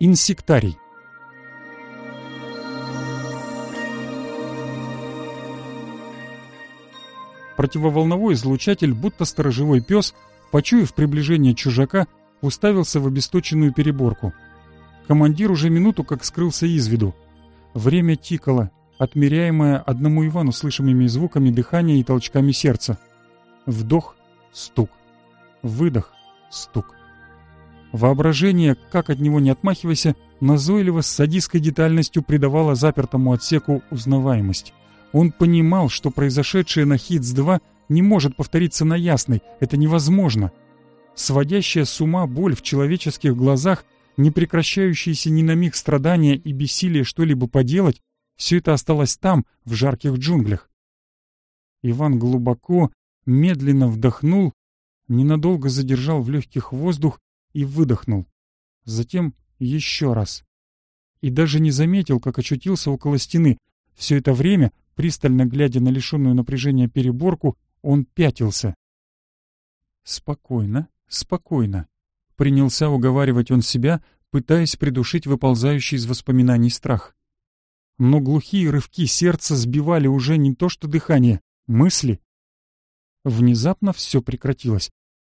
инсектарий. Противоволновой излучатель, будто сторожевой пес, почуяв приближение чужака, уставился в обесточенную переборку. Командир уже минуту как скрылся из виду. Время тикало, отмеряемое одному Ивану слышимыми звуками дыхания и толчками сердца. Вдох — стук. Выдох — стук. Воображение, как от него не отмахивайся, назойливо с садистской детальностью придавало запертому отсеку узнаваемость. Он понимал, что произошедшее на Хитс-2 не может повториться на Ясной, это невозможно. Сводящая с ума боль в человеческих глазах, не прекращающиеся ни на миг страдания и бессилие что-либо поделать, все это осталось там, в жарких джунглях. Иван глубоко, медленно вдохнул, ненадолго задержал в легких воздух и выдохнул. Затем еще раз. И даже не заметил, как очутился около стены. Все это время, пристально глядя на лишенную напряжения переборку, он пятился. «Спокойно, спокойно», — принялся уговаривать он себя, пытаясь придушить выползающий из воспоминаний страх. Но глухие рывки сердца сбивали уже не то что дыхание, мысли. Внезапно все прекратилось.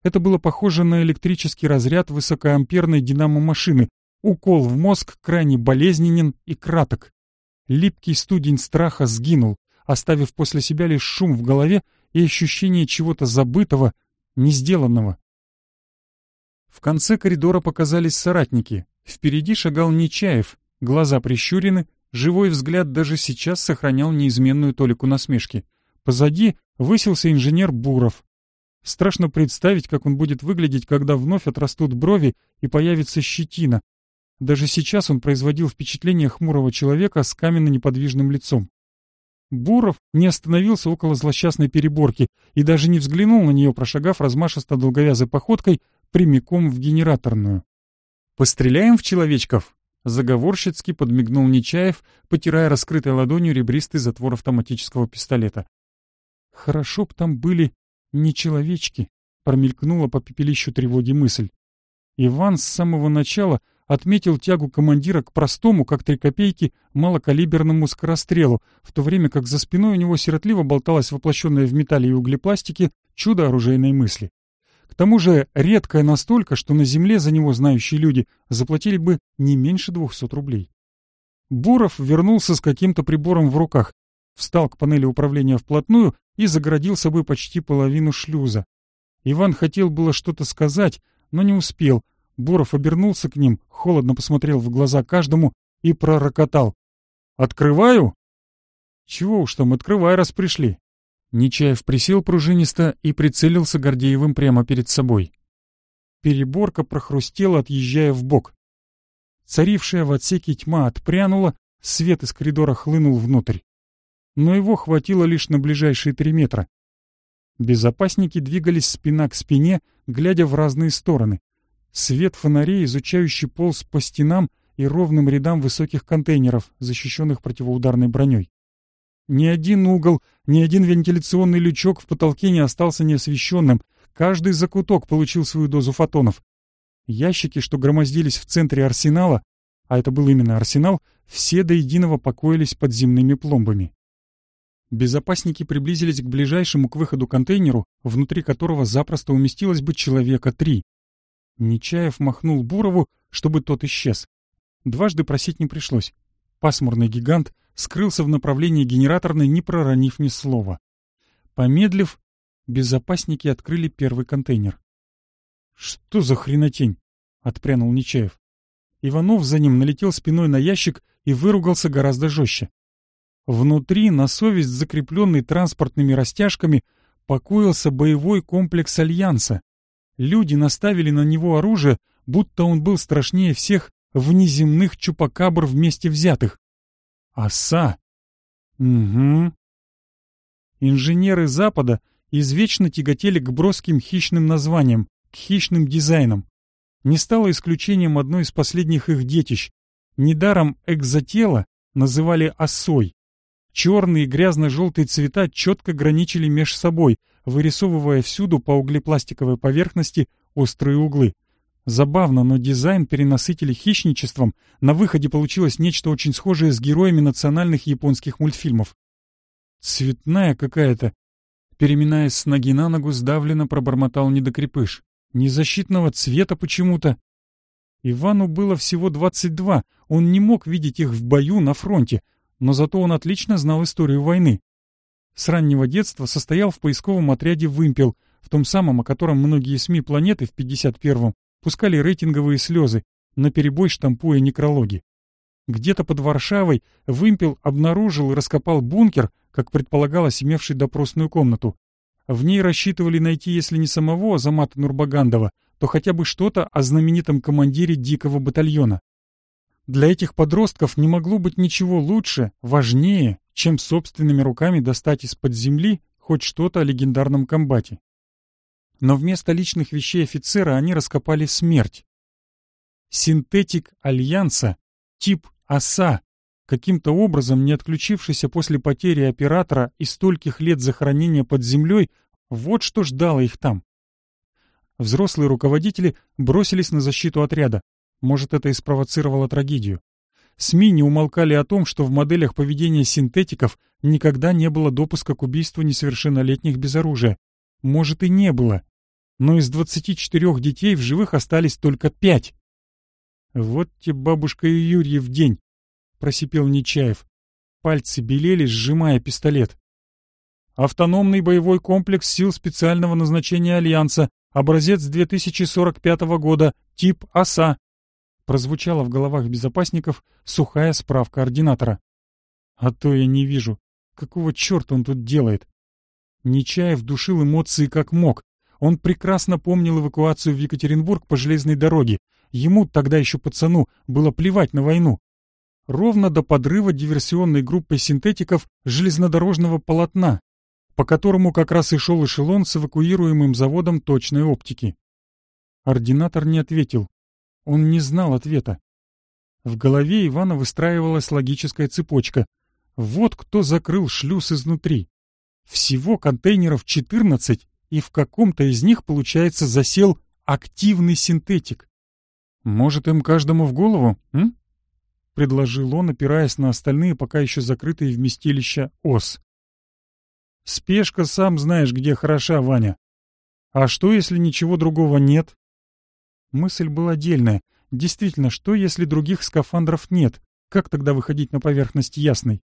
Это было похоже на электрический разряд высокоамперной динамо-машины. Укол в мозг крайне болезненен и краток. Липкий студень страха сгинул, оставив после себя лишь шум в голове и ощущение чего-то забытого, не сделанного. В конце коридора показались соратники. Впереди шагал Нечаев, глаза прищурены, живой взгляд даже сейчас сохранял неизменную толику насмешки. Позади высился инженер Буров, Страшно представить, как он будет выглядеть, когда вновь отрастут брови и появится щетина. Даже сейчас он производил впечатление хмурого человека с каменно-неподвижным лицом. Буров не остановился около злосчастной переборки и даже не взглянул на нее, прошагав размашисто долговязой походкой прямиком в генераторную. «Постреляем в человечков?» Заговорщицки подмигнул Нечаев, потирая раскрытой ладонью ребристый затвор автоматического пистолета. «Хорошо б там были не человечки, промелькнула по пепелищу тревоги мысль. Иван с самого начала отметил тягу командира к простому, как три копейки, малокалиберному скорострелу, в то время как за спиной у него сиротливо болталась воплощенная в металле и углепластике чудо оружейной мысли. К тому же редкое настолько, что на земле за него знающие люди заплатили бы не меньше двухсот рублей. Буров вернулся с каким-то прибором в руках, встал к панели управления вплотную и заградил собой почти половину шлюза. Иван хотел было что-то сказать, но не успел. Буров обернулся к ним, холодно посмотрел в глаза каждому и пророкотал. «Открываю?» «Чего уж там, открывай, раз пришли». Нечаев присел пружинисто и прицелился Гордеевым прямо перед собой. Переборка прохрустела, отъезжая в бок. Царившая в отсеке тьма отпрянула, свет из коридора хлынул внутрь но его хватило лишь на ближайшие три метра. Безопасники двигались спина к спине, глядя в разные стороны. Свет фонарей, изучающий полз по стенам и ровным рядам высоких контейнеров, защищенных противоударной броней. Ни один угол, ни один вентиляционный лючок в потолке не остался неосвещенным. Каждый закуток получил свою дозу фотонов. Ящики, что громоздились в центре арсенала, а это был именно арсенал, все до единого покоились под земными пломбами. Безопасники приблизились к ближайшему к выходу контейнеру, внутри которого запросто уместилось бы человека три. Нечаев махнул Бурову, чтобы тот исчез. Дважды просить не пришлось. Пасмурный гигант скрылся в направлении генераторной, не проронив ни слова. Помедлив, безопасники открыли первый контейнер. «Что за хренотень?» — отпрянул Нечаев. Иванов за ним налетел спиной на ящик и выругался гораздо жестче. Внутри, на совесть закрепленный транспортными растяжками, покоился боевой комплекс Альянса. Люди наставили на него оружие, будто он был страшнее всех внеземных чупакабр вместе взятых. Оса. Угу. Инженеры Запада извечно тяготели к броским хищным названиям, к хищным дизайнам. Не стало исключением одно из последних их детищ. Недаром экзотело называли осой. Черные и грязно-желтые цвета четко граничили меж собой, вырисовывая всюду по углепластиковой поверхности острые углы. Забавно, но дизайн перенасытили хищничеством. На выходе получилось нечто очень схожее с героями национальных японских мультфильмов. «Цветная какая-то!» Переминаясь с ноги на ногу, сдавленно пробормотал недокрепыш. «Незащитного цвета почему-то!» Ивану было всего 22, он не мог видеть их в бою на фронте, но зато он отлично знал историю войны. С раннего детства состоял в поисковом отряде «Вымпел», в том самом, о котором многие СМИ планеты в 51-м пускали рейтинговые слезы, наперебой штампуя некрологи. Где-то под Варшавой «Вымпел» обнаружил и раскопал бункер, как предполагалось, имевший допросную комнату. В ней рассчитывали найти, если не самого Азамата Нурбагандова, то хотя бы что-то о знаменитом командире дикого батальона. Для этих подростков не могло быть ничего лучше, важнее, чем собственными руками достать из-под земли хоть что-то о легендарном комбате. Но вместо личных вещей офицера они раскопали смерть. Синтетик Альянса, тип ОСА, каким-то образом не отключившийся после потери оператора и стольких лет захоронения под землей, вот что ждало их там. Взрослые руководители бросились на защиту отряда. Может, это и спровоцировало трагедию. СМИ не умолкали о том, что в моделях поведения синтетиков никогда не было допуска к убийству несовершеннолетних без оружия. Может, и не было. Но из 24 детей в живых остались только пять. «Вот тебе бабушка и Юрьев в день», — просипел Нечаев. Пальцы белели, сжимая пистолет. Автономный боевой комплекс сил специального назначения Альянса, образец 2045 года, тип ОСА, прозвучала в головах безопасников сухая справка ординатора. «А то я не вижу. Какого черта он тут делает?» Нечаев душил эмоции как мог. Он прекрасно помнил эвакуацию в Екатеринбург по железной дороге. Ему, тогда еще пацану, было плевать на войну. Ровно до подрыва диверсионной группы синтетиков железнодорожного полотна, по которому как раз и шел эшелон с эвакуируемым заводом точной оптики. Ординатор не ответил. Он не знал ответа. В голове Ивана выстраивалась логическая цепочка. Вот кто закрыл шлюз изнутри. Всего контейнеров 14, и в каком-то из них, получается, засел активный синтетик. Может, им каждому в голову, м? предложил он, опираясь на остальные пока еще закрытые вместилища ос. «Спешка сам знаешь, где хороша, Ваня. А что, если ничего другого нет?» Мысль была дельная. Действительно, что если других скафандров нет? Как тогда выходить на поверхность ясной?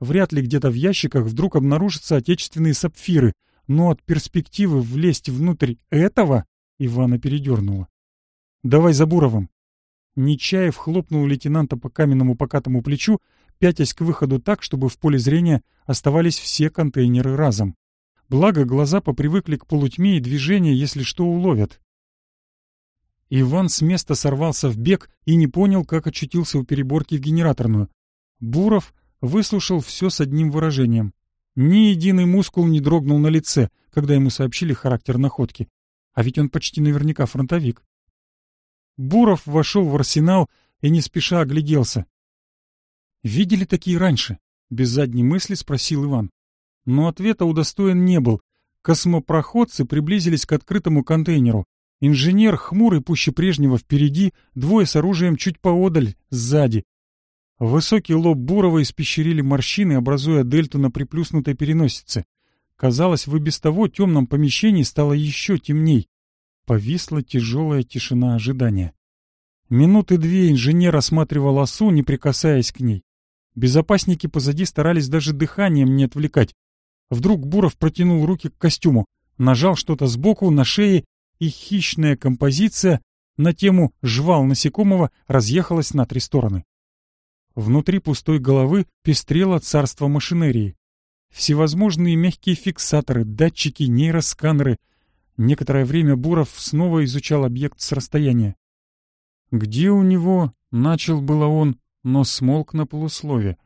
Вряд ли где-то в ящиках вдруг обнаружатся отечественные сапфиры, но от перспективы влезть внутрь этого Ивана передернуло. «Давай за Буровым». Нечаев хлопнул лейтенанта по каменному покатому плечу, пятясь к выходу так, чтобы в поле зрения оставались все контейнеры разом. Благо, глаза попривыкли к полутьме и движения, если что, уловят. Иван с места сорвался в бег и не понял, как очутился у переборки в генераторную. Буров выслушал все с одним выражением. Ни единый мускул не дрогнул на лице, когда ему сообщили характер находки. А ведь он почти наверняка фронтовик. Буров вошел в арсенал и не спеша огляделся. «Видели такие раньше?» — без задней мысли спросил Иван. Но ответа удостоен не был. Космопроходцы приблизились к открытому контейнеру. Инженер, хмурый, пуще прежнего, впереди, двое с оружием чуть поодаль, сзади. Высокий лоб Бурова испещерили морщины, образуя дельту на приплюснутой переносице. Казалось, в и без того темном помещении стало еще темней. Повисла тяжелая тишина ожидания. Минуты две инженер осматривал осу, не прикасаясь к ней. Безопасники позади старались даже дыханием не отвлекать. Вдруг Буров протянул руки к костюму, нажал что-то сбоку, на шее, и хищная композиция на тему «Жвал насекомого» разъехалась на три стороны. Внутри пустой головы пестрело царство машинерии. Всевозможные мягкие фиксаторы, датчики, нейросканеры. Некоторое время Буров снова изучал объект с расстояния. «Где у него?» — начал было он, но смолк на полуслове.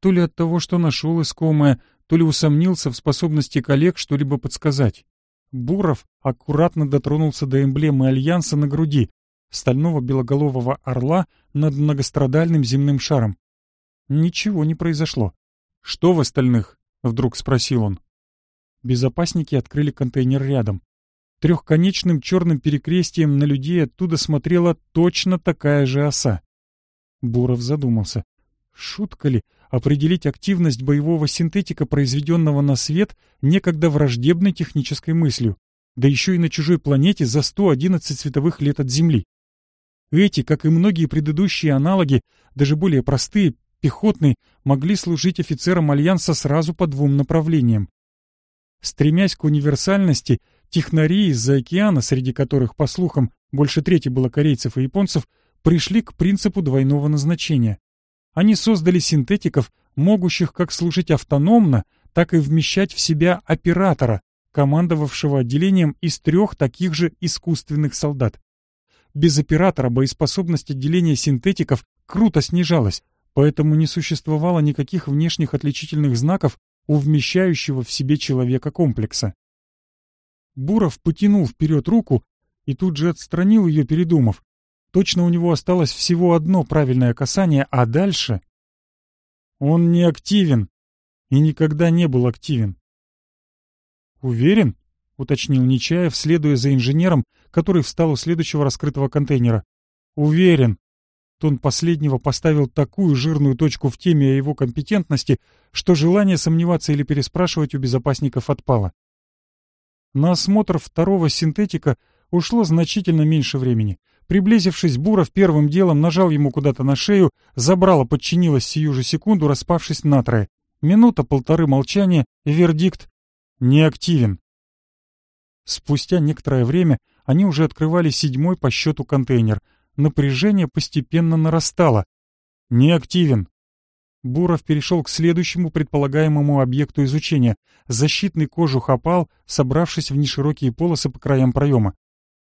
То ли от того, что нашел искомое, то ли усомнился в способности коллег что-либо подсказать. Буров аккуратно дотронулся до эмблемы Альянса на груди, стального белоголового орла над многострадальным земным шаром. Ничего не произошло. «Что в остальных?» — вдруг спросил он. Безопасники открыли контейнер рядом. Трехконечным черным перекрестием на людей оттуда смотрела точно такая же оса. Буров задумался. Шутка ли? определить активность боевого синтетика, произведенного на свет некогда враждебной технической мыслью, да еще и на чужой планете за 111 световых лет от Земли. Эти, как и многие предыдущие аналоги, даже более простые, пехотные, могли служить офицерам Альянса сразу по двум направлениям. Стремясь к универсальности, технари из-за океана, среди которых, по слухам, больше трети было корейцев и японцев, пришли к принципу двойного назначения. Они создали синтетиков, могущих как служить автономно, так и вмещать в себя оператора, командовавшего отделением из трех таких же искусственных солдат. Без оператора боеспособность отделения синтетиков круто снижалась, поэтому не существовало никаких внешних отличительных знаков у вмещающего в себе человека комплекса. Буров потянул вперед руку и тут же отстранил ее, передумав. Точно у него осталось всего одно правильное касание, а дальше... Он не активен и никогда не был активен. «Уверен?» — уточнил Нечаев, следуя за инженером, который встал у следующего раскрытого контейнера. «Уверен!» Тон последнего поставил такую жирную точку в теме о его компетентности, что желание сомневаться или переспрашивать у безопасников отпало. На осмотр второго синтетика ушло значительно меньше времени — Приблизившись, Буров первым делом нажал ему куда-то на шею, забрало подчинилось сию же секунду, распавшись на трое. Минута-полторы молчания, вердикт неактивен. Спустя некоторое время они уже открывали седьмой по счету контейнер. Напряжение постепенно нарастало. неактивен. Буров перешел к следующему предполагаемому объекту изучения. Защитный кожух опал, собравшись в неширокие полосы по краям проема.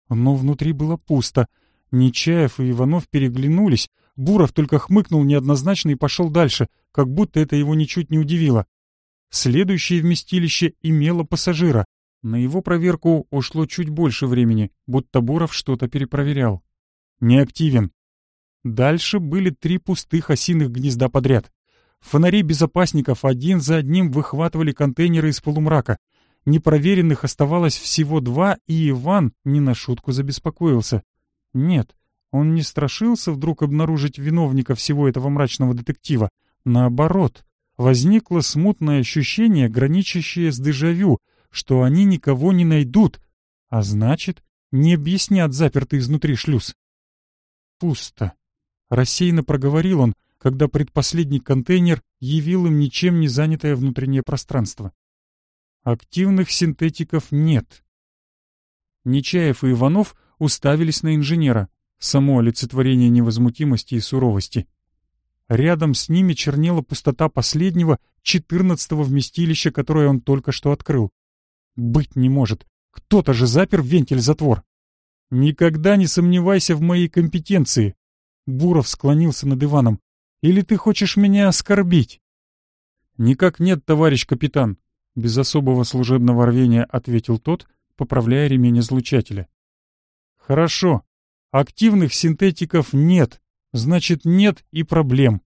Но внутри было пусто — Нечаев и Иванов переглянулись. Буров только хмыкнул неоднозначно и пошел дальше, как будто это его ничуть не удивило. Следующее вместилище имело пассажира. На его проверку ушло чуть больше времени, будто Буров что-то перепроверял. Неактивен. Дальше были три пустых осиных гнезда подряд. Фонари безопасников один за одним выхватывали контейнеры из полумрака. Непроверенных оставалось всего два, и Иван не на шутку забеспокоился. Нет, он не страшился вдруг обнаружить виновника всего этого мрачного детектива. Наоборот, возникло смутное ощущение, граничащее с дежавю, что они никого не найдут, а значит, не объяснят запертый изнутри шлюз. Пусто. Рассеянно проговорил он, когда предпоследний контейнер явил им ничем не занятое внутреннее пространство. Активных синтетиков нет. Нечаев и Иванов — уставились на инженера, само олицетворение невозмутимости и суровости. Рядом с ними чернела пустота последнего, четырнадцатого вместилища, которое он только что открыл. Быть не может. Кто-то же запер вентиль-затвор. Никогда не сомневайся в моей компетенции. Буров склонился над Иваном. Или ты хочешь меня оскорбить? Никак нет, товарищ капитан. Без особого служебного рвения ответил тот, поправляя ремень излучателя. Хорошо. Активных синтетиков нет. Значит, нет и проблем.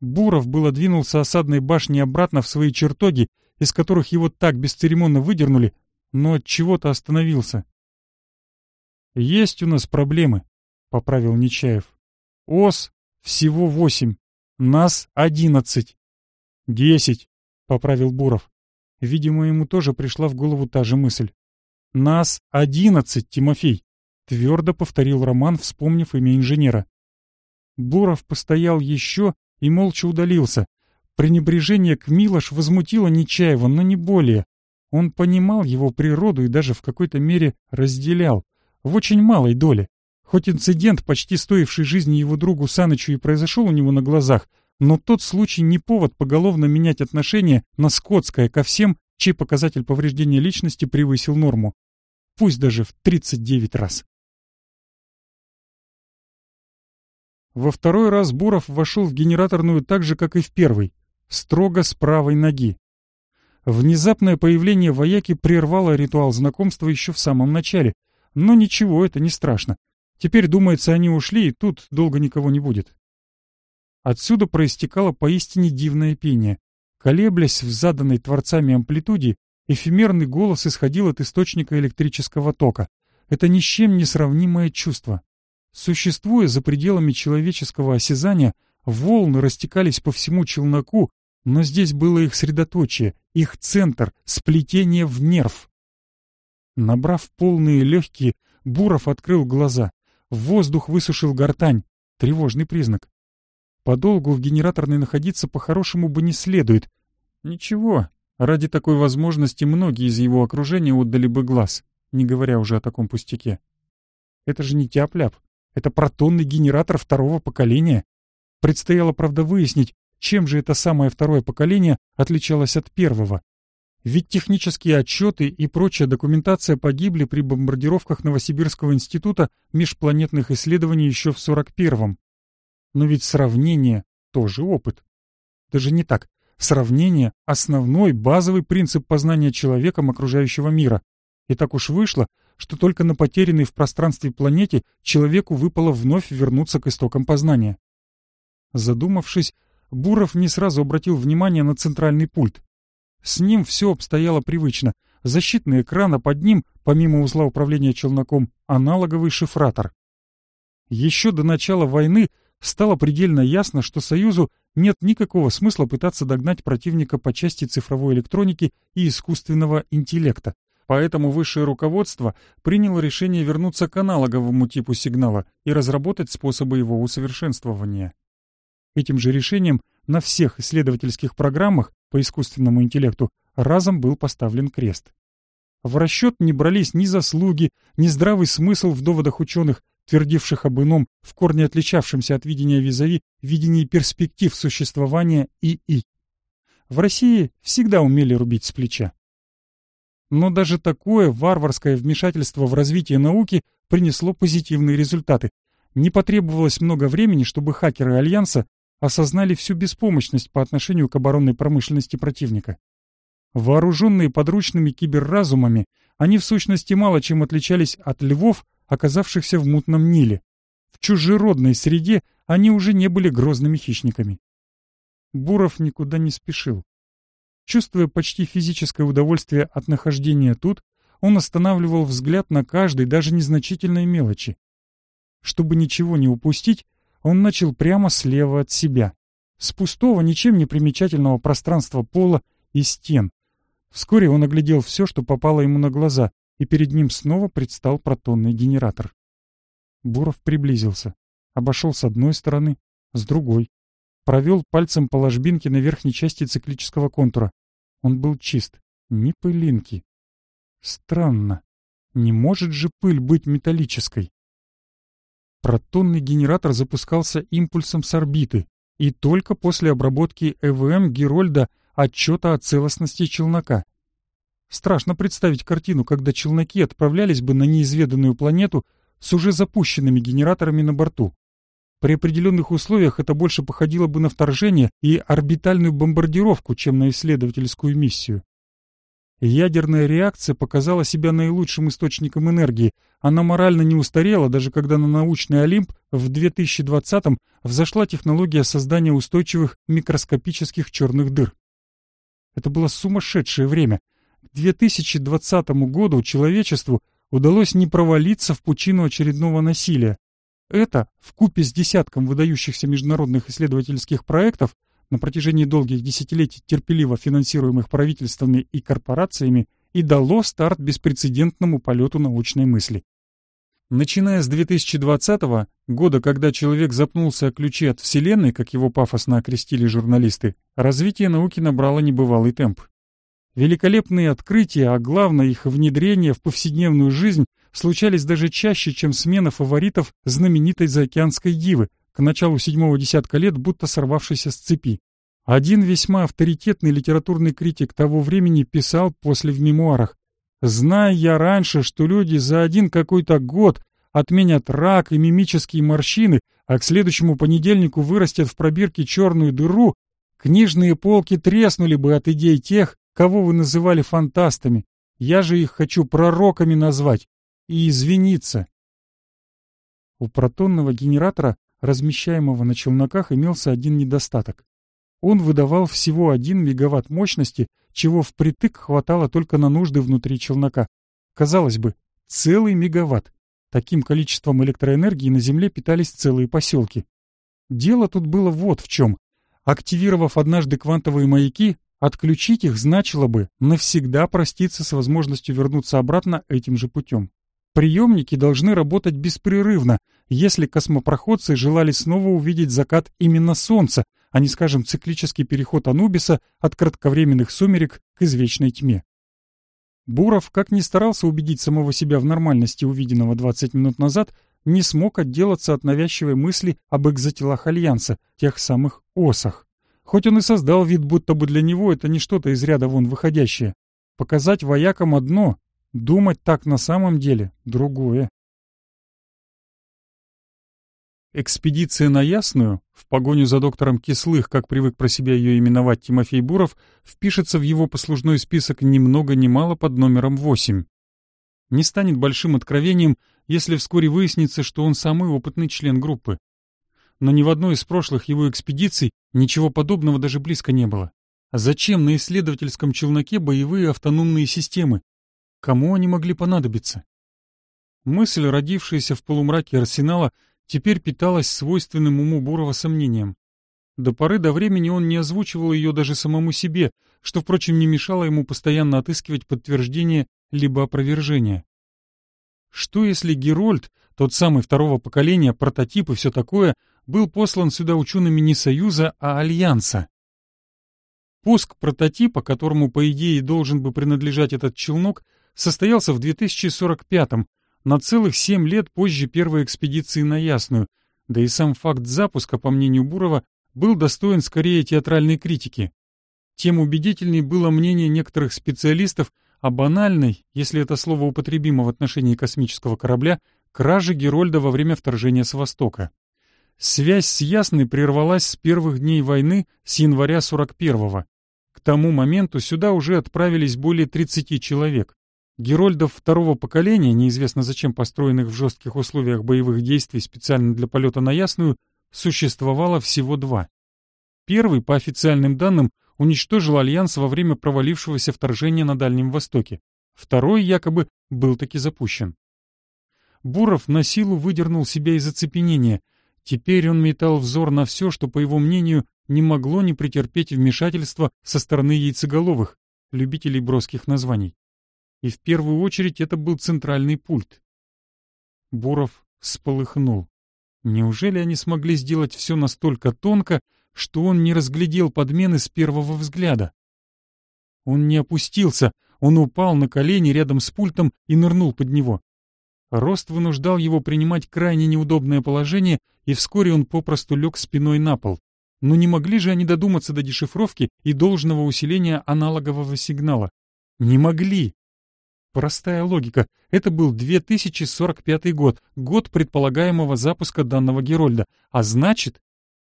Буров было двинулся осадной башней обратно в свои чертоги, из которых его так бесцеремонно выдернули, но от чего-то остановился. «Есть у нас проблемы», — поправил Нечаев. «Ос всего восемь, нас одиннадцать». «Десять», — поправил Буров. Видимо, ему тоже пришла в голову та же мысль. «Нас одиннадцать, Тимофей. Твердо повторил Роман, вспомнив имя инженера. Буров постоял еще и молча удалился. Пренебрежение к Милош возмутило Нечаева, но не более. Он понимал его природу и даже в какой-то мере разделял. В очень малой доле. Хоть инцидент, почти стоивший жизни его другу Санычу, и произошел у него на глазах, но тот случай не повод поголовно менять отношение на скотское ко всем, чей показатель повреждения личности превысил норму. Пусть даже в 39 раз. Во второй раз Буров вошел в генераторную так же, как и в первый, строго с правой ноги. Внезапное появление вояки прервало ритуал знакомства еще в самом начале. Но ничего, это не страшно. Теперь, думается, они ушли, и тут долго никого не будет. Отсюда проистекало поистине дивное пение. Колеблясь в заданной творцами амплитуде, эфемерный голос исходил от источника электрического тока. Это ни с чем не сравнимое чувство. Существуя за пределами человеческого осязания, волны растекались по всему челноку, но здесь было их средоточие, их центр, сплетение в нерв. Набрав полные легкие, Буров открыл глаза. Воздух высушил гортань. Тревожный признак. Подолгу в генераторной находиться по-хорошему бы не следует. Ничего, ради такой возможности многие из его окружения отдали бы глаз, не говоря уже о таком пустяке. Это же не тяп-ляп. Это протонный генератор второго поколения. Предстояло, правда, выяснить, чем же это самое второе поколение отличалось от первого. Ведь технические отчеты и прочая документация погибли при бомбардировках Новосибирского института межпланетных исследований еще в 41-м. Но ведь сравнение — тоже опыт. Даже не так. Сравнение — основной, базовый принцип познания человеком окружающего мира. И так уж вышло, что только на потерянной в пространстве планете человеку выпало вновь вернуться к истокам познания. Задумавшись, Буров не сразу обратил внимание на центральный пульт. С ним все обстояло привычно. Защитный экран, а под ним, помимо узла управления челноком, аналоговый шифратор. Еще до начала войны стало предельно ясно, что Союзу нет никакого смысла пытаться догнать противника по части цифровой электроники и искусственного интеллекта. Поэтому высшее руководство приняло решение вернуться к аналоговому типу сигнала и разработать способы его усовершенствования. Этим же решением на всех исследовательских программах по искусственному интеллекту разом был поставлен крест. В расчет не брались ни заслуги, ни здравый смысл в доводах ученых, твердивших об ином, в корне отличавшемся от видения визави, видении перспектив существования ИИ. В России всегда умели рубить с плеча. Но даже такое варварское вмешательство в развитие науки принесло позитивные результаты. Не потребовалось много времени, чтобы хакеры Альянса осознали всю беспомощность по отношению к оборонной промышленности противника. Вооруженные подручными киберразумами, они в сущности мало чем отличались от львов, оказавшихся в мутном Ниле. В чужеродной среде они уже не были грозными хищниками. Буров никуда не спешил. Чувствуя почти физическое удовольствие от нахождения тут, он останавливал взгляд на каждой, даже незначительной мелочи. Чтобы ничего не упустить, он начал прямо слева от себя, с пустого, ничем не примечательного пространства пола и стен. Вскоре он оглядел все, что попало ему на глаза, и перед ним снова предстал протонный генератор. Буров приблизился, обошел с одной стороны, с другой провел пальцем по ложбинке на верхней части циклического контура. Он был чист, ни пылинки. Странно. Не может же пыль быть металлической. Протонный генератор запускался импульсом с орбиты, и только после обработки ЭВМ Герольда отчета о целостности челнока. Страшно представить картину, когда челноки отправлялись бы на неизведанную планету с уже запущенными генераторами на борту. При определенных условиях это больше походило бы на вторжение и орбитальную бомбардировку, чем на исследовательскую миссию. Ядерная реакция показала себя наилучшим источником энергии. Она морально не устарела, даже когда на научный Олимп в 2020-м взошла технология создания устойчивых микроскопических черных дыр. Это было сумасшедшее время. К 2020 году человечеству удалось не провалиться в пучину очередного насилия. Это, в купе с десятком выдающихся международных исследовательских проектов, на протяжении долгих десятилетий терпеливо финансируемых правительствами и корпорациями, и дало старт беспрецедентному полету научной мысли. Начиная с 2020 -го, года, когда человек запнулся о ключе от Вселенной, как его пафосно окрестили журналисты, развитие науки набрало небывалый темп. Великолепные открытия, а главное их внедрение в повседневную жизнь случались даже чаще, чем смена фаворитов знаменитой заокеанской дивы, к началу седьмого десятка лет будто сорвавшейся с цепи. Один весьма авторитетный литературный критик того времени писал после в мемуарах. «Зная я раньше, что люди за один какой-то год отменят рак и мимические морщины, а к следующему понедельнику вырастят в пробирке черную дыру, книжные полки треснули бы от идей тех, кого вы называли фантастами. Я же их хочу пророками назвать, и извиниться. У протонного генератора, размещаемого на челноках, имелся один недостаток. Он выдавал всего 1 мегаватт мощности, чего впритык хватало только на нужды внутри челнока. Казалось бы, целый мегаватт. Таким количеством электроэнергии на Земле питались целые поселки. Дело тут было вот в чем. Активировав однажды квантовые маяки, отключить их значило бы навсегда проститься с возможностью вернуться обратно этим же путем. Приемники должны работать беспрерывно, если космопроходцы желали снова увидеть закат именно Солнца, а не, скажем, циклический переход Анубиса от кратковременных сумерек к извечной тьме. Буров, как ни старался убедить самого себя в нормальности увиденного 20 минут назад, не смог отделаться от навязчивой мысли об экзотелах Альянса, тех самых осах. Хоть он и создал вид, будто бы для него это не что-то из ряда вон выходящее. Показать воякам одно, Думать так на самом деле — другое. Экспедиция на Ясную, в погоню за доктором Кислых, как привык про себя ее именовать Тимофей Буров, впишется в его послужной список ни много ни мало под номером 8. Не станет большим откровением, если вскоре выяснится, что он самый опытный член группы. Но ни в одной из прошлых его экспедиций ничего подобного даже близко не было. А зачем на исследовательском челноке боевые автономные системы, Кому они могли понадобиться? Мысль, родившаяся в полумраке арсенала, теперь питалась свойственным уму Бурова сомнением. До поры до времени он не озвучивал ее даже самому себе, что, впрочем, не мешало ему постоянно отыскивать подтверждение либо опровержение. Что если Герольд, тот самый второго поколения, прототип и все такое, был послан сюда учеными не Союза, а Альянса? Пуск прототипа, которому, по идее, должен бы принадлежать этот челнок, состоялся в 2045-м, на целых 7 лет позже первой экспедиции на Ясную, да и сам факт запуска, по мнению Бурова, был достоин скорее театральной критики. Тем убедительней было мнение некоторых специалистов о банальной, если это слово употребимо в отношении космического корабля, краже Герольда во время вторжения с Востока. Связь с Ясной прервалась с первых дней войны с января 41-го. К тому моменту сюда уже отправились более 30 человек. Герольдов второго поколения, неизвестно зачем построенных в жестких условиях боевых действий специально для полета на Ясную, существовало всего два. Первый, по официальным данным, уничтожил Альянс во время провалившегося вторжения на Дальнем Востоке. Второй, якобы, был таки запущен. Буров на силу выдернул себя из оцепенения. Теперь он метал взор на все, что, по его мнению, не могло не претерпеть вмешательства со стороны яйцеголовых, любителей броских названий и в первую очередь это был центральный пульт. Буров сполыхнул. Неужели они смогли сделать все настолько тонко, что он не разглядел подмены с первого взгляда? Он не опустился, он упал на колени рядом с пультом и нырнул под него. Рост вынуждал его принимать крайне неудобное положение, и вскоре он попросту лег спиной на пол. Но не могли же они додуматься до дешифровки и должного усиления аналогового сигнала? Не могли! Простая логика. Это был 2045 год, год предполагаемого запуска данного Герольда. А значит,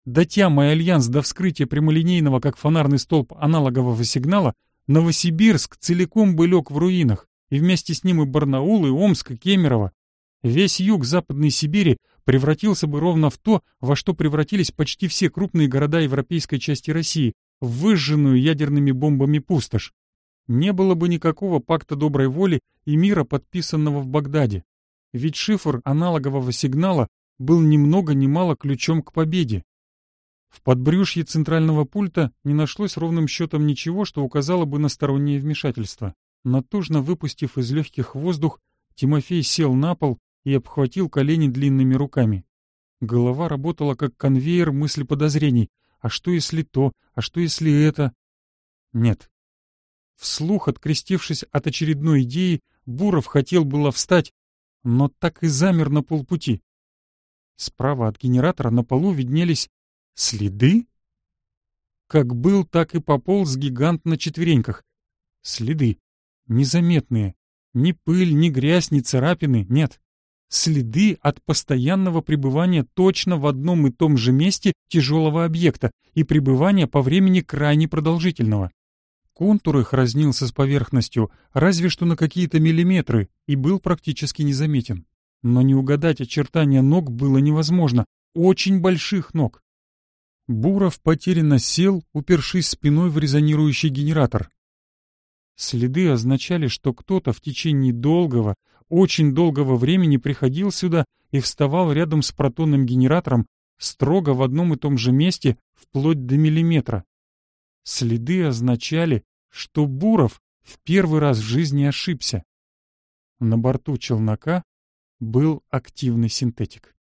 дотямый альянс до вскрытия прямолинейного как фонарный столб аналогового сигнала, Новосибирск целиком бы лег в руинах, и вместе с ним и Барнаул, и Омск, и Кемерово. Весь юг Западной Сибири превратился бы ровно в то, во что превратились почти все крупные города европейской части России, в выжженную ядерными бомбами пустошь не было бы никакого пакта доброй воли и мира, подписанного в Багдаде. Ведь шифр аналогового сигнала был ни много ни мало ключом к победе. В подбрюшье центрального пульта не нашлось ровным счетом ничего, что указало бы на стороннее вмешательство. Натужно выпустив из легких воздух, Тимофей сел на пол и обхватил колени длинными руками. Голова работала как конвейер мысли подозрений. А что если то? А что если это? Нет, Вслух, открестившись от очередной идеи, Буров хотел было встать, но так и замер на полпути. Справа от генератора на полу виднелись следы. Как был, так и пополз гигант на четвереньках. Следы. Незаметные. Ни пыль, ни грязь, ни царапины. Нет. Следы от постоянного пребывания точно в одном и том же месте тяжелого объекта и пребывания по времени крайне продолжительного. Контур их разнился с поверхностью разве что на какие-то миллиметры и был практически незаметен. Но не угадать очертания ног было невозможно. Очень больших ног. Буров потерянно сел, упершись спиной в резонирующий генератор. Следы означали, что кто-то в течение долгого, очень долгого времени приходил сюда и вставал рядом с протонным генератором строго в одном и том же месте вплоть до миллиметра. Следы означали, что Буров в первый раз в жизни ошибся. На борту челнока был активный синтетик.